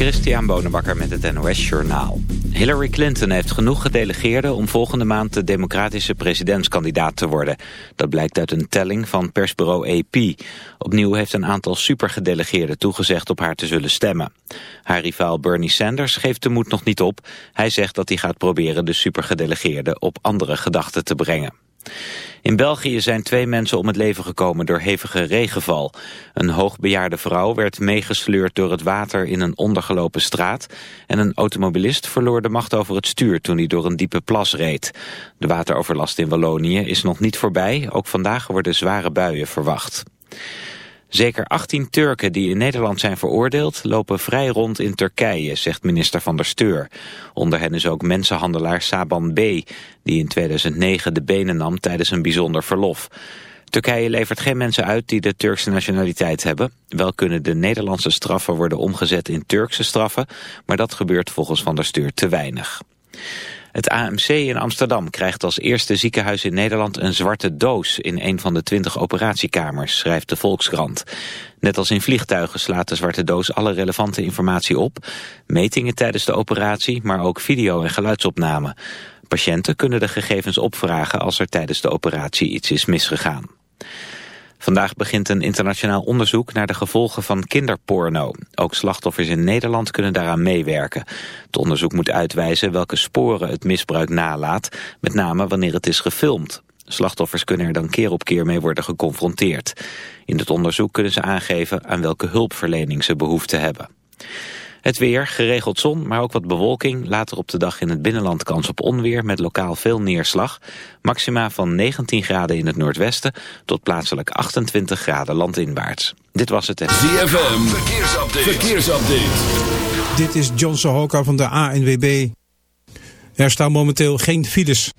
Christian Bonenbakker met het NOS Journaal. Hillary Clinton heeft genoeg gedelegeerden om volgende maand de democratische presidentskandidaat te worden. Dat blijkt uit een telling van persbureau AP. Opnieuw heeft een aantal supergedelegeerden toegezegd op haar te zullen stemmen. Haar rivaal Bernie Sanders geeft de moed nog niet op. Hij zegt dat hij gaat proberen de supergedelegeerden op andere gedachten te brengen. In België zijn twee mensen om het leven gekomen door hevige regenval. Een hoogbejaarde vrouw werd meegesleurd door het water in een ondergelopen straat... en een automobilist verloor de macht over het stuur toen hij door een diepe plas reed. De wateroverlast in Wallonië is nog niet voorbij. Ook vandaag worden zware buien verwacht. Zeker 18 Turken die in Nederland zijn veroordeeld lopen vrij rond in Turkije, zegt minister van der Steur. Onder hen is ook mensenhandelaar Saban B, die in 2009 de benen nam tijdens een bijzonder verlof. Turkije levert geen mensen uit die de Turkse nationaliteit hebben. Wel kunnen de Nederlandse straffen worden omgezet in Turkse straffen, maar dat gebeurt volgens Van der Steur te weinig. Het AMC in Amsterdam krijgt als eerste ziekenhuis in Nederland een zwarte doos in een van de twintig operatiekamers, schrijft de Volkskrant. Net als in vliegtuigen slaat de zwarte doos alle relevante informatie op. Metingen tijdens de operatie, maar ook video- en geluidsopname. Patiënten kunnen de gegevens opvragen als er tijdens de operatie iets is misgegaan. Vandaag begint een internationaal onderzoek naar de gevolgen van kinderporno. Ook slachtoffers in Nederland kunnen daaraan meewerken. Het onderzoek moet uitwijzen welke sporen het misbruik nalaat, met name wanneer het is gefilmd. Slachtoffers kunnen er dan keer op keer mee worden geconfronteerd. In het onderzoek kunnen ze aangeven aan welke hulpverlening ze behoefte hebben. Het weer, geregeld zon, maar ook wat bewolking. Later op de dag in het binnenland kans op onweer met lokaal veel neerslag. Maxima van 19 graden in het noordwesten tot plaatselijk 28 graden landinwaarts. Dit was het. ZFM, verkeersupdate. verkeersupdate. Dit is John Sohoka van de ANWB. Er staan momenteel geen files.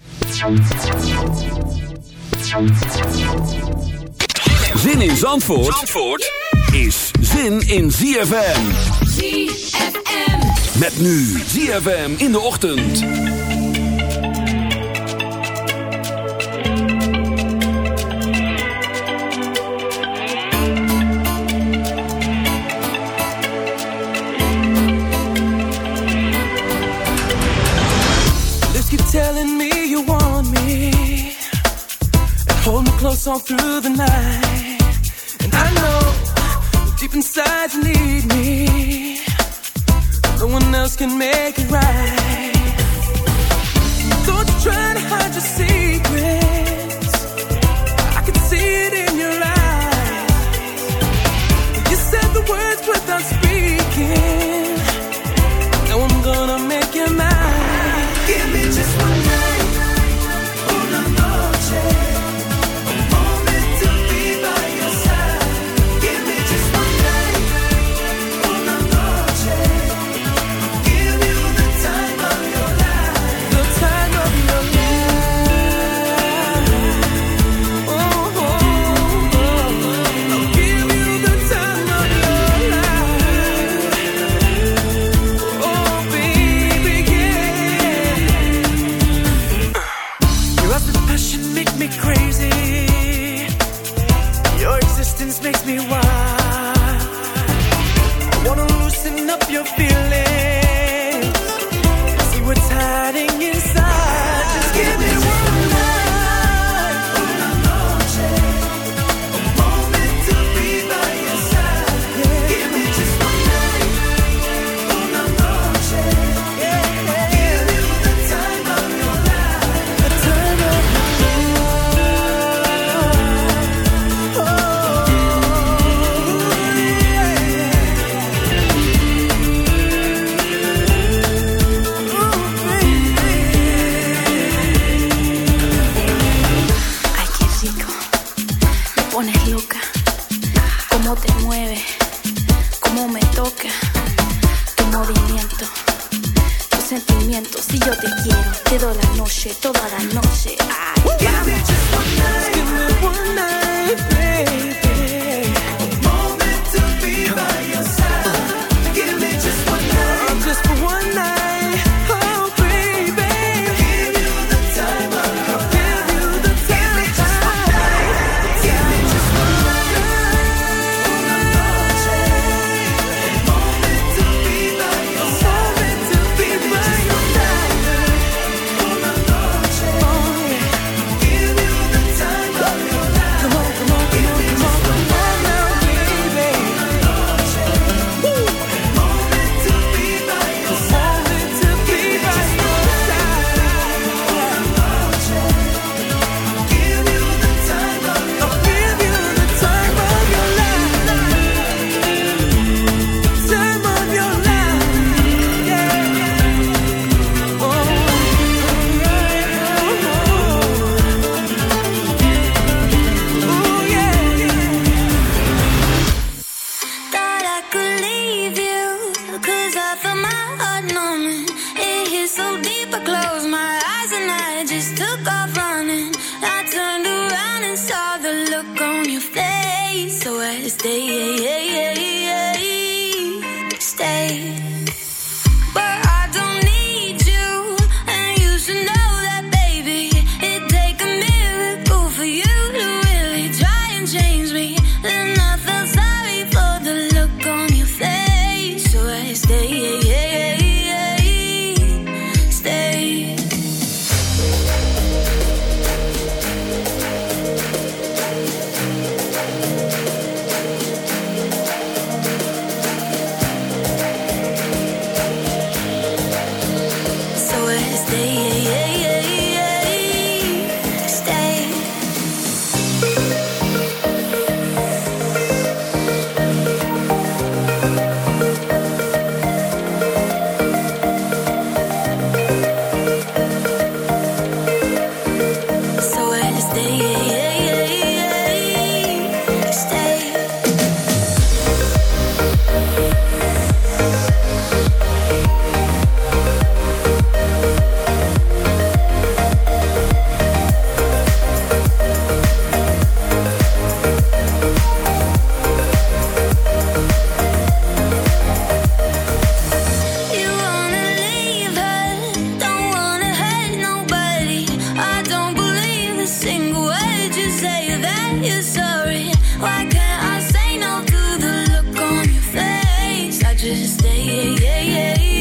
Zin in Zandvoort? Zandvoort? is zin in ZFM. ZFM. Met nu ZFM in de ochtend. Let's keep telling me you want me. And hold me close all through the night. Deep inside you need me. No one else can make it right. Don't you try to hide your secrets. mixing up your feelings. this. Yeah, yeah, yeah.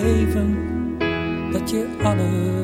geven. Dat je alles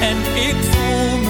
en ik voel mijn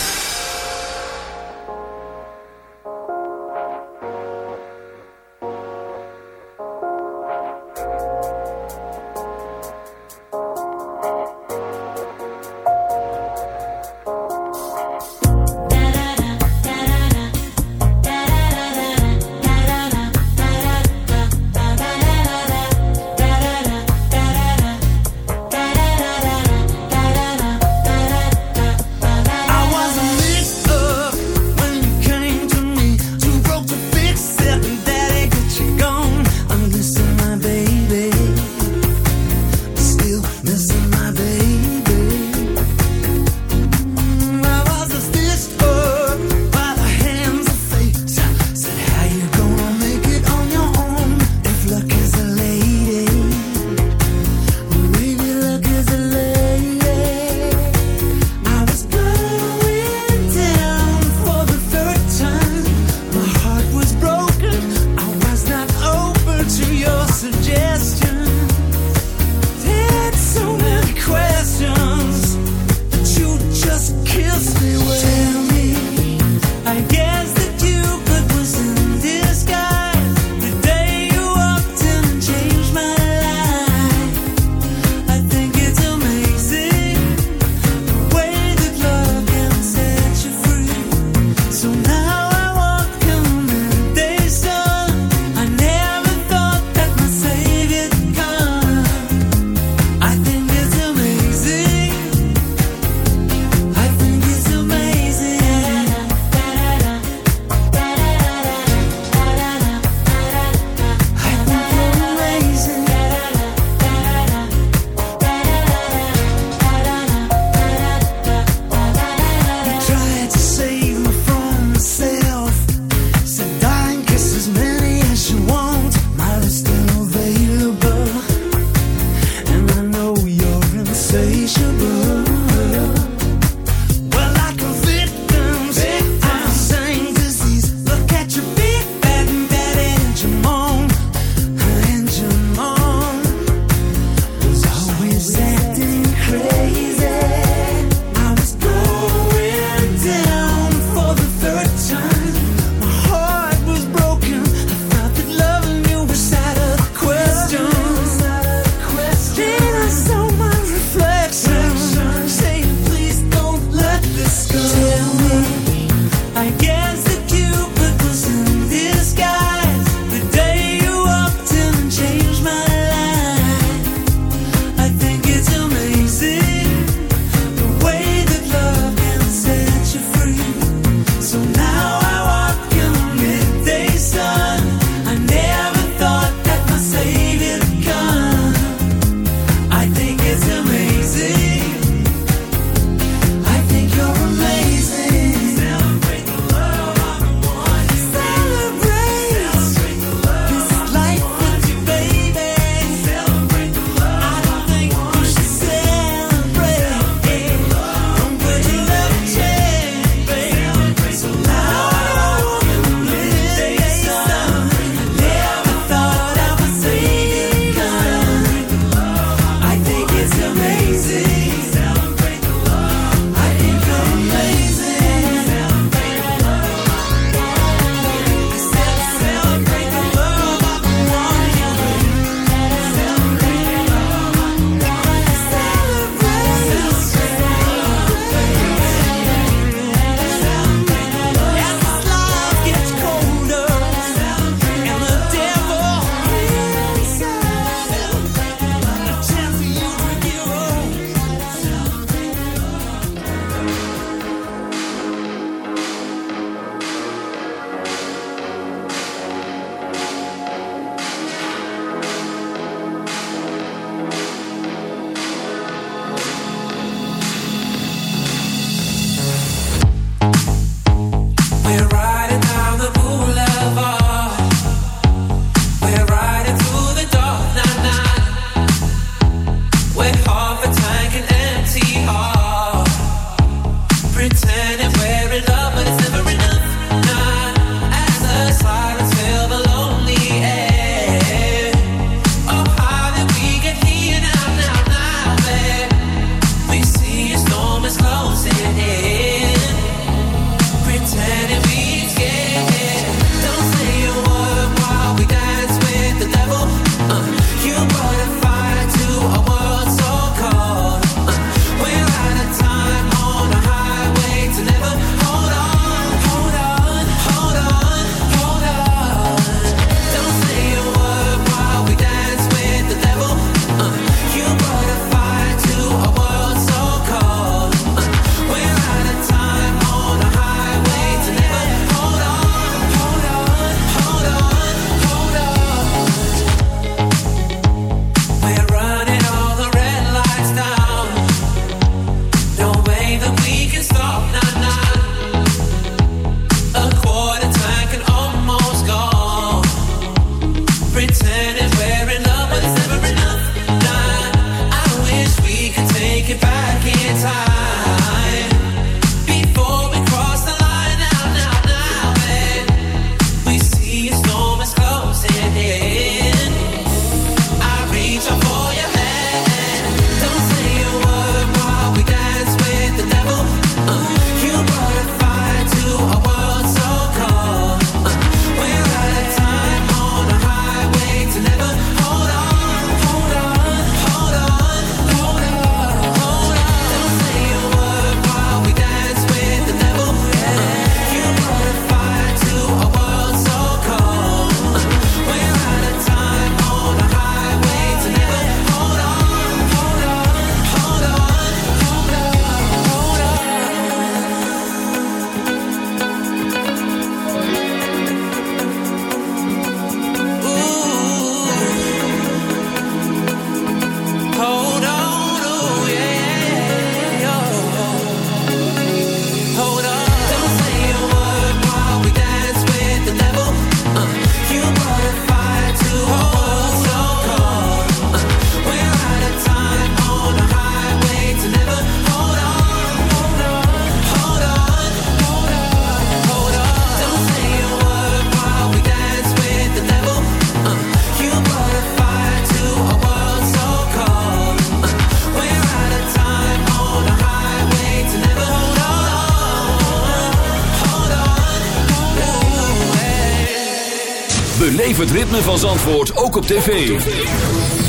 Het ritme van Zandvoort ook op tv.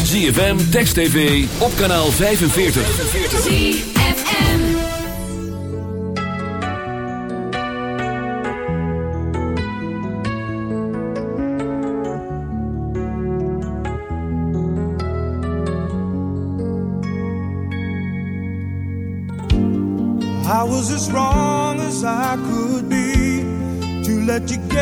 ZFM, Text TV, op kanaal 45. ZFM. I was as wrong as I could be to let you get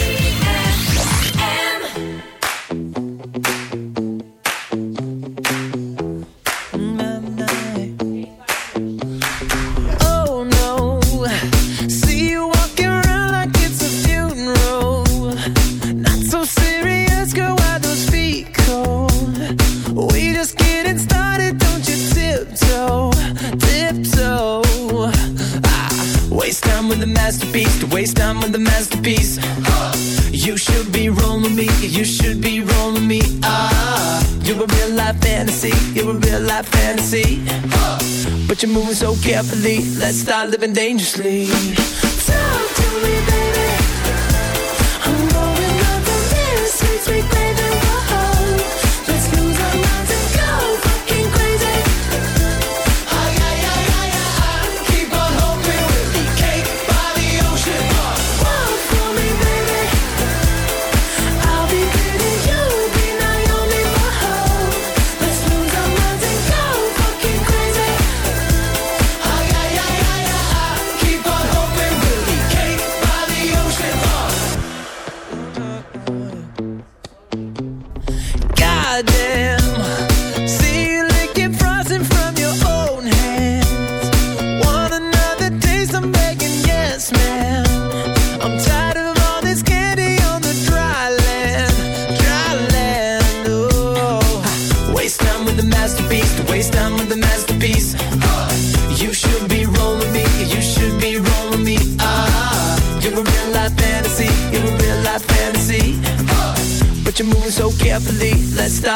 rolling me, you should be rolling me. Ah, you're a real life fantasy, you're a real life fantasy. Uh, but you're moving so carefully, let's start living dangerously. Talk to me, baby. I'm going up on this, sweet, sweet baby.